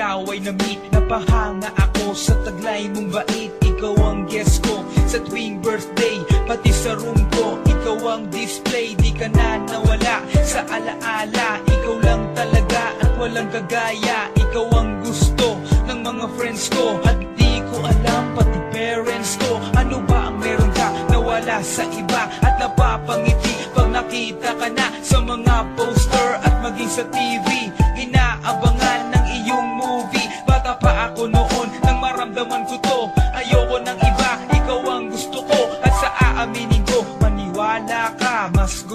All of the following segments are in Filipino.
ikaw ay na-meet. Napahanga ako sa taglay mong bait. Ikaw ang guest ko sa tuwing birthday. Pati sa room ko, ikaw ang display. Di ka na nawala sa alaala. Ikaw lang talaga at walang kagaya. Ikaw ang gusto ng mga friends ko. At di ko alam pati parents ko. Ano ba ang meron ka nawala sa iba? At napapangiti pag nakita ka na Sa mga poster at maging sa TV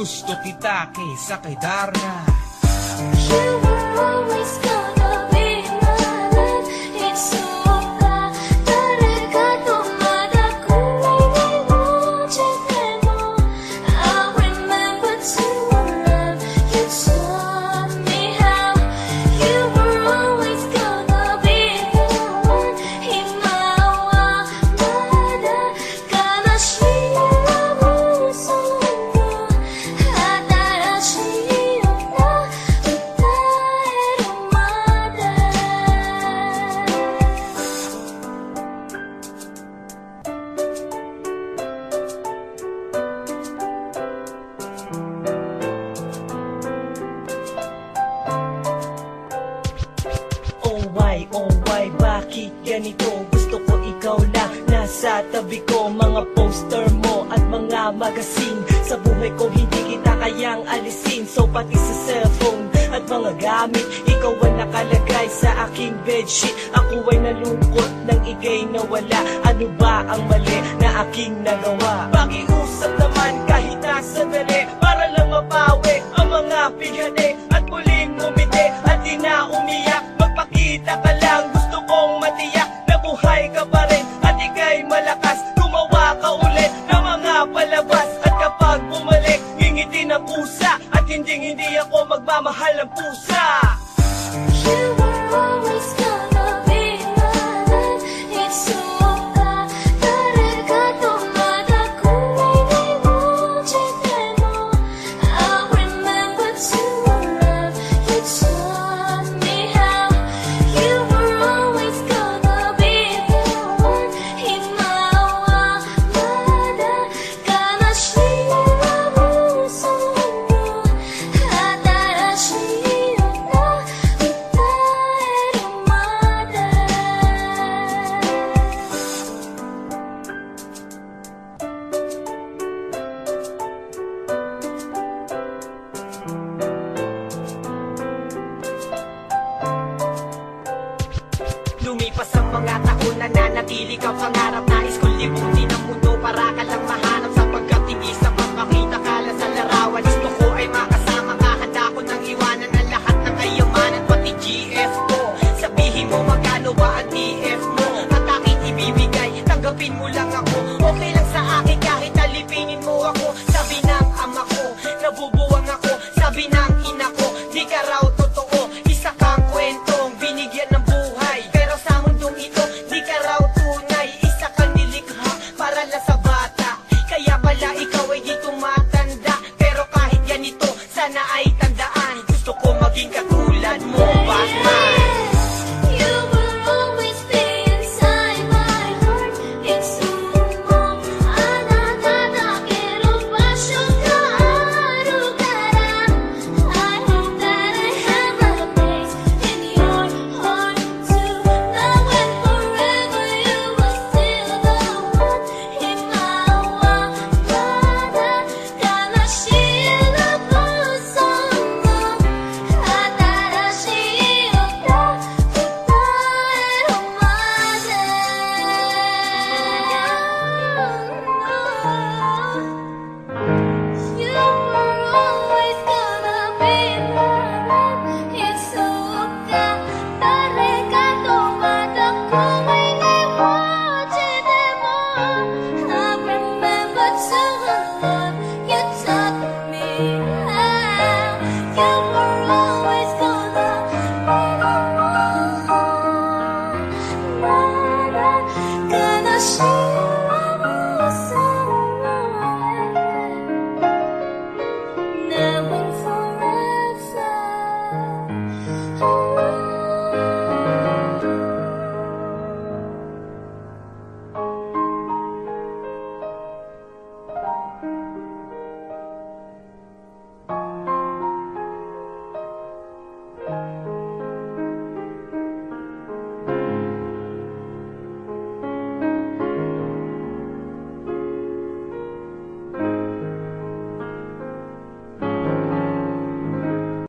gusto kita kaysa kay Darna bakit ganito? Gusto ko ikaw lang Nasa tabi ko. Mga poster mo at mga magasin Sa buhay ko hindi kita kayang alisin. So pati sa cellphone at mga gamit Ikaw ang nakalagay sa aking bedsheet. Ako ay nalungkot nang ikay nawala Ano ba ang mali na aking nagawa? Pakiusap naman kahit nasa dali Para lang mapawi ang mga pighani At muling umiti at di na umiyak. Magpakita ka lang At hindi hindi ako magmamahal ng pusa. You were always na nanatili ka pangarap Nais ko libutin ang mundo para ka lang mahanap Sapagkat hindi sa papakita ka lang sa larawan. Gusto ko ay makasama ka Handa ko nang iwanan ang lahat ng kayamanan Pati GF ko. Sabihin mo magkano ba ang TF mo? At aking ibibigay Tanggapin mo lang ako. Okay lang sa akin kahit alipinin mo ako. Sabi ng ama ko Nabubuwang ako. Sabi ng ina ko Di ka raw